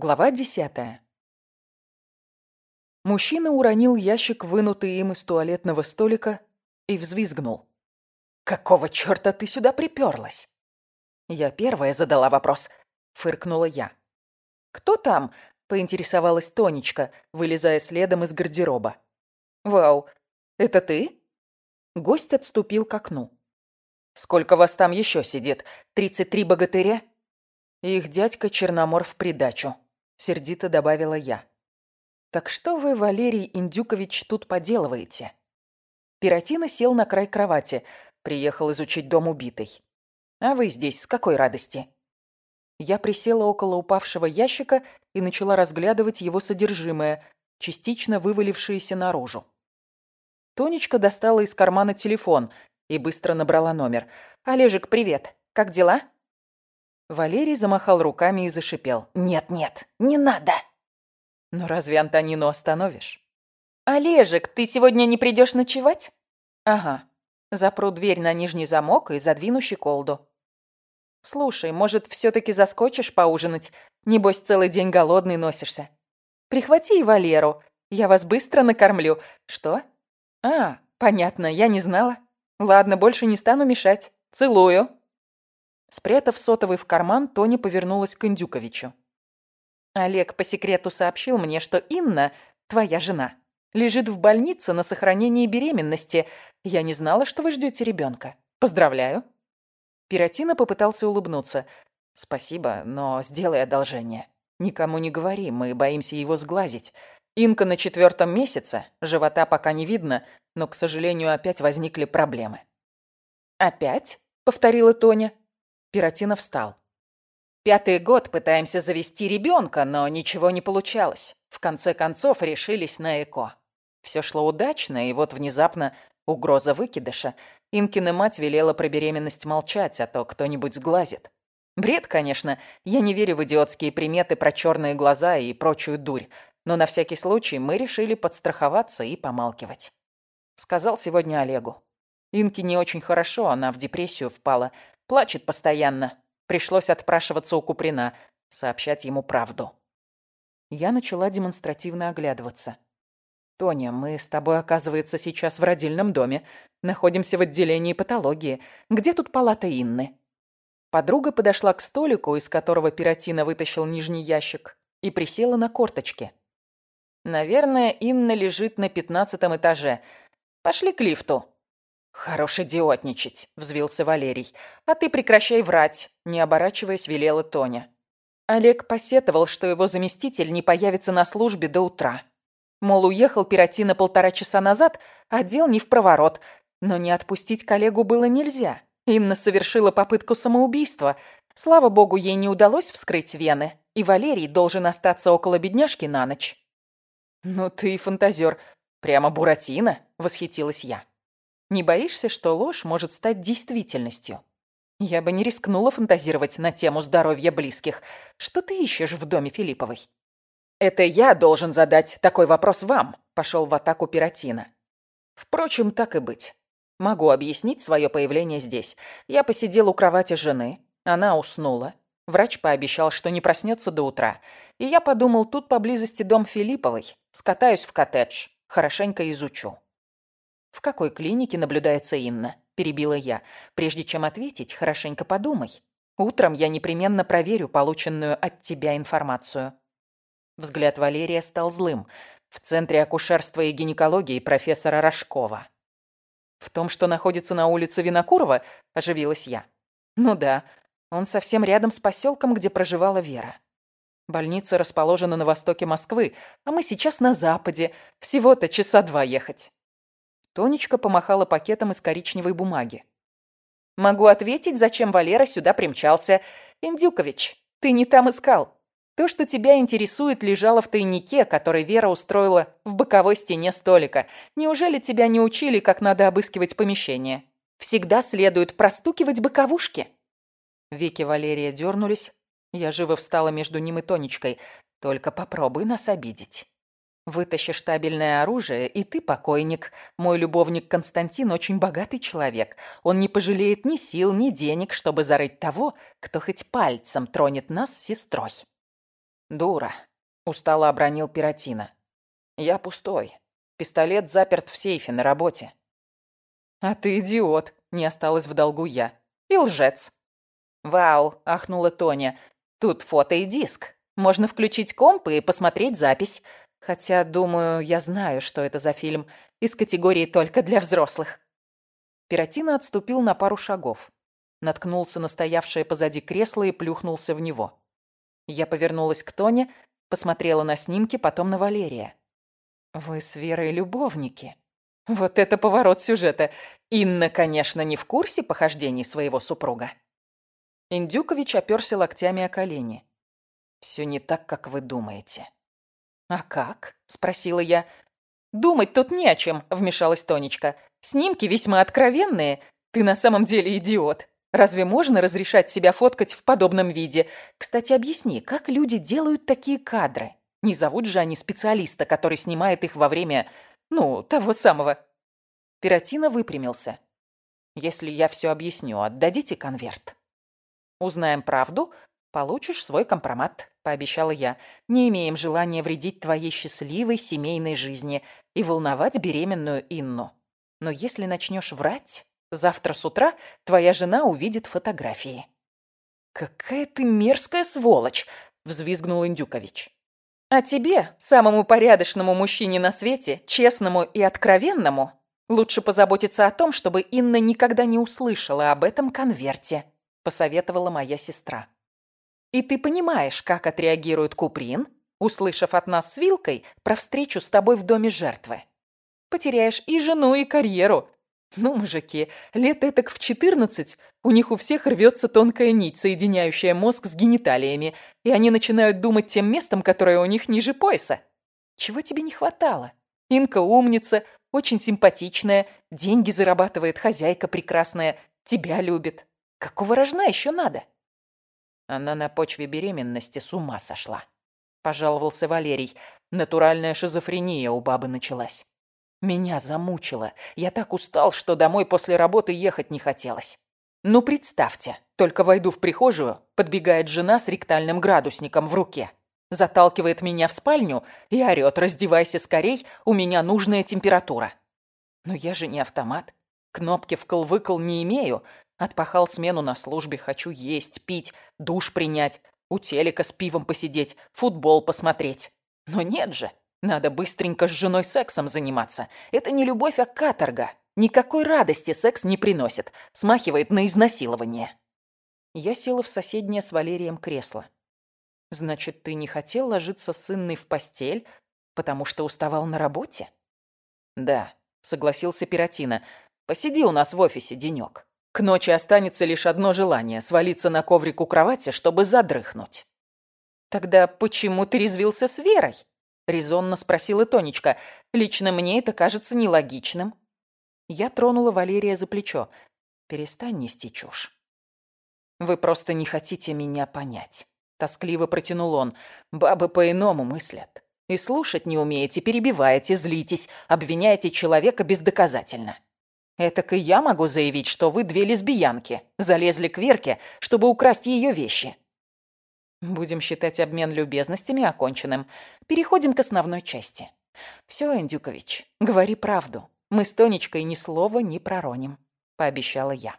Глава десятая. Мужчина уронил ящик, вынутый им из туалетного столика, и взвизгнул. «Какого черта ты сюда приперлась?» Я первая задала вопрос, фыркнула я. «Кто там?» — поинтересовалась Тонечка, вылезая следом из гардероба. «Вау, это ты?» Гость отступил к окну. «Сколько вас там еще сидит? Тридцать три богатыря?» «Их дядька Черномор в придачу», — сердито добавила я. «Так что вы, Валерий Индюкович, тут поделываете?» Пиротина сел на край кровати, приехал изучить дом убитой. «А вы здесь с какой радости?» Я присела около упавшего ящика и начала разглядывать его содержимое, частично вывалившееся наружу. Тонечка достала из кармана телефон и быстро набрала номер. «Олежек, привет. Как дела?» Валерий замахал руками и зашипел. «Нет-нет, не надо!» «Но разве Антонину остановишь?» «Олежек, ты сегодня не придешь ночевать?» «Ага. Запру дверь на нижний замок и задвину щеколду». «Слушай, может, все-таки заскочишь поужинать? Небось, целый день голодный носишься. Прихвати и Валеру. Я вас быстро накормлю. Что?» «А, понятно, я не знала. Ладно, больше не стану мешать. Целую». Спрятав сотовый в карман, Тоня повернулась к Индюковичу. «Олег по секрету сообщил мне, что Инна, твоя жена, лежит в больнице на сохранении беременности. Я не знала, что вы ждете ребенка. Поздравляю». Пиротина попытался улыбнуться. «Спасибо, но сделай одолжение. Никому не говори, мы боимся его сглазить. Инка на четвертом месяце, живота пока не видно, но, к сожалению, опять возникли проблемы». «Опять?» — повторила Тоня. Пиротина встал. Пятый год пытаемся завести ребенка, но ничего не получалось. В конце концов решились на ЭКО. Все шло удачно, и вот внезапно угроза выкидыша. Инкина мать велела про беременность молчать, а то кто-нибудь сглазит. Бред, конечно. Я не верю в идиотские приметы про черные глаза и прочую дурь. Но на всякий случай мы решили подстраховаться и помалкивать. Сказал сегодня Олегу. Инке не очень хорошо, она в депрессию впала. Плачет постоянно. Пришлось отпрашиваться у Куприна, сообщать ему правду. Я начала демонстративно оглядываться. «Тоня, мы с тобой, оказывается, сейчас в родильном доме. Находимся в отделении патологии. Где тут палата Инны?» Подруга подошла к столику, из которого Пиротина вытащил нижний ящик, и присела на корточки. «Наверное, Инна лежит на пятнадцатом этаже. Пошли к лифту». «Хорош идиотничать», — взвился Валерий. «А ты прекращай врать», — не оборачиваясь, велела Тоня. Олег посетовал, что его заместитель не появится на службе до утра. Мол, уехал Пиротина полтора часа назад, а дел не в проворот. Но не отпустить коллегу было нельзя. Инна совершила попытку самоубийства. Слава богу, ей не удалось вскрыть вены, и Валерий должен остаться около бедняжки на ночь. «Ну ты фантазер. Прямо Буратино», — восхитилась я. Не боишься, что ложь может стать действительностью? Я бы не рискнула фантазировать на тему здоровья близких. Что ты ищешь в доме Филипповой? Это я должен задать такой вопрос вам, пошел в атаку Пиротина. Впрочем, так и быть. Могу объяснить свое появление здесь. Я посидел у кровати жены, она уснула. Врач пообещал, что не проснется до утра. И я подумал, тут поблизости дом Филипповой. Скатаюсь в коттедж, хорошенько изучу. «В какой клинике наблюдается Инна?» – перебила я. «Прежде чем ответить, хорошенько подумай. Утром я непременно проверю полученную от тебя информацию». Взгляд Валерия стал злым. В Центре акушерства и гинекологии профессора Рожкова. «В том, что находится на улице Винокурова?» – оживилась я. «Ну да, он совсем рядом с поселком, где проживала Вера. Больница расположена на востоке Москвы, а мы сейчас на западе. Всего-то часа два ехать. Тонечка помахала пакетом из коричневой бумаги. «Могу ответить, зачем Валера сюда примчался. Индюкович, ты не там искал. То, что тебя интересует, лежало в тайнике, который Вера устроила в боковой стене столика. Неужели тебя не учили, как надо обыскивать помещение? Всегда следует простукивать боковушки». Веки Валерия дернулись. Я живо встала между ним и Тонечкой. «Только попробуй нас обидеть». Вытащи штабельное оружие, и ты покойник. Мой любовник Константин очень богатый человек. Он не пожалеет ни сил, ни денег, чтобы зарыть того, кто хоть пальцем тронет нас с сестрой. «Дура», — устало обронил Пиротина. «Я пустой. Пистолет заперт в сейфе на работе». «А ты идиот», — не осталось в долгу я. «И лжец». «Вау», — ахнула Тоня. «Тут фото и диск. Можно включить комп и посмотреть запись. Хотя, думаю, я знаю, что это за фильм. Из категории только для взрослых». Пиротина отступил на пару шагов. Наткнулся на стоявшее позади кресло и плюхнулся в него. Я повернулась к Тоне, посмотрела на снимки, потом на Валерия. «Вы с Верой любовники?» Вот это поворот сюжета. Инна, конечно, не в курсе похождений своего супруга. Индюкович оперся локтями о колени. «Все не так, как вы думаете». «А как?» – спросила я. «Думать тут не о чем», – вмешалась Тонечка. «Снимки весьма откровенные. Ты на самом деле идиот. Разве можно разрешать себя фоткать в подобном виде? Кстати, объясни, как люди делают такие кадры? Не зовут же они специалиста, который снимает их во время ну, того самого. Пиротина выпрямился. Если я все объясню, отдадите конверт. Узнаем правду, получишь свой компромат, пообещала я. Не имеем желания вредить твоей счастливой семейной жизни и волновать беременную Инну. Но если начнешь врать, завтра с утра твоя жена увидит фотографии. «Какая ты мерзкая сволочь!» — взвизгнул Индюкович. А тебе, самому порядочному мужчине на свете, честному и откровенному, лучше позаботиться о том, чтобы Инна никогда не услышала об этом конверте, посоветовала моя сестра. И ты понимаешь, как отреагирует Куприн, услышав от нас с Вилкой про встречу с тобой в доме жертвы. Потеряешь и жену, и карьеру, ну, мужики, лет этак в четырнадцать у них у всех рвется тонкая нить, соединяющая мозг с гениталиями, и они начинают думать тем местом, которое у них ниже пояса. Чего тебе не хватало? Инка умница, очень симпатичная, деньги зарабатывает, хозяйка прекрасная, тебя любит. Какого рожна еще надо? Она на почве беременности с ума сошла. Пожаловался Валерий. Натуральная шизофрения у бабы началась. Меня замучило. Я так устал, что домой после работы ехать не хотелось. Ну, представьте, только войду в прихожую, подбегает жена с ректальным градусником в руке. Заталкивает меня в спальню и орёт, раздевайся скорей, у меня нужная температура. Но я же не автомат. Кнопки вкл-выкл не имею. Отпахал смену на службе, хочу есть, пить, душ принять, у телека с пивом посидеть, футбол посмотреть. Но нет же, надо быстренько с женой сексом заниматься. Это не любовь, а каторга. Никакой радости секс не приносит. Смахивает на изнасилование. Я села в соседнее с Валерием кресло. Значит, ты не хотел ложиться с Инной в постель, потому что уставал на работе? Да, согласился Пиротина. Посиди у нас в офисе денек. К ночи останется лишь одно желание — свалиться на коврик у кровати, чтобы задрыхнуть. Тогда почему ты резвился с Верой? Резонно спросила Тонечка. «Лично мне это кажется нелогичным». Я тронула Валерия за плечо. «Перестань нести чушь». «Вы просто не хотите меня понять», — тоскливо протянул он. «Бабы по-иному мыслят. И слушать не умеете, перебиваете, злитесь, обвиняете человека бездоказательно. Этак и я могу заявить, что вы две лесбиянки, залезли к Верке, чтобы украсть ее вещи. Будем считать обмен любезностями оконченным. Переходим к основной части. Все, Индюкович, говори правду. Мы с Тонечкой ни слова не пророним, пообещала я.